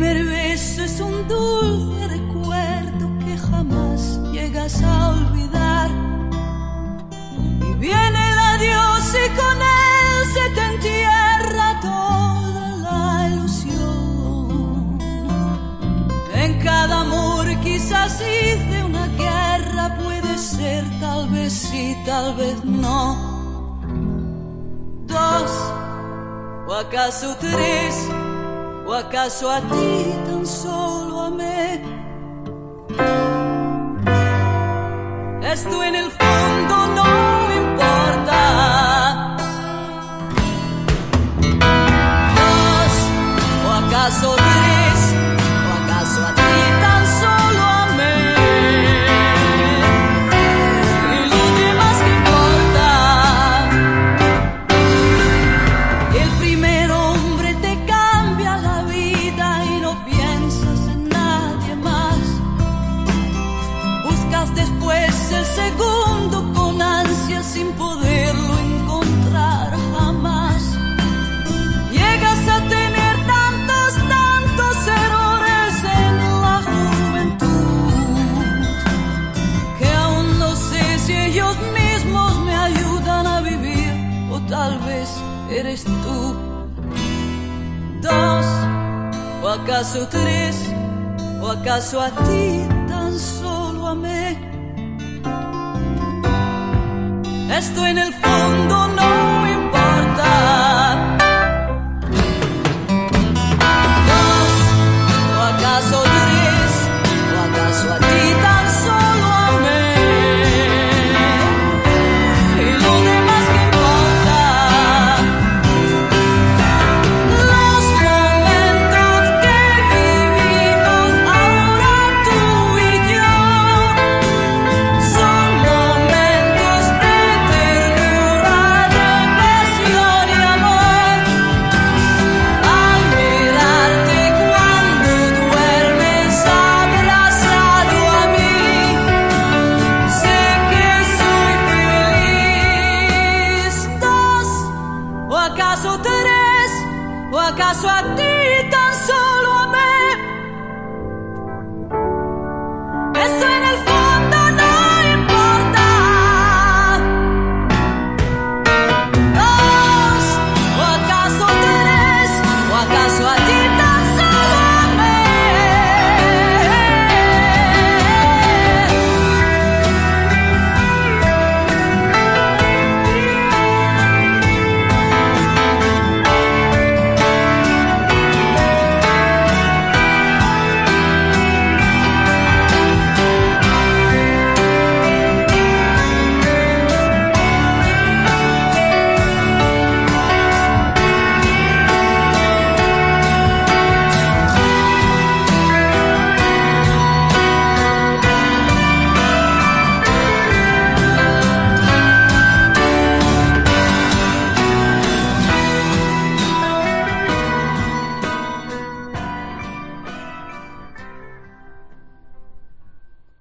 primer beso es un dulce recuerdo que jamás llegas a olvidar. Y viene el adiós y con él se te entierra toda la ilusión. En cada amor quizás hice una guerra, puede ser, tal vez sí, tal vez no. Dos, o acaso tres o acaso a ti tan solo amé. Esto en el eres tú. Dos, o acaso tres, o acaso a ti tan solo amé. Esto en el fondo no acaso te eres o acaso a ti tan solo?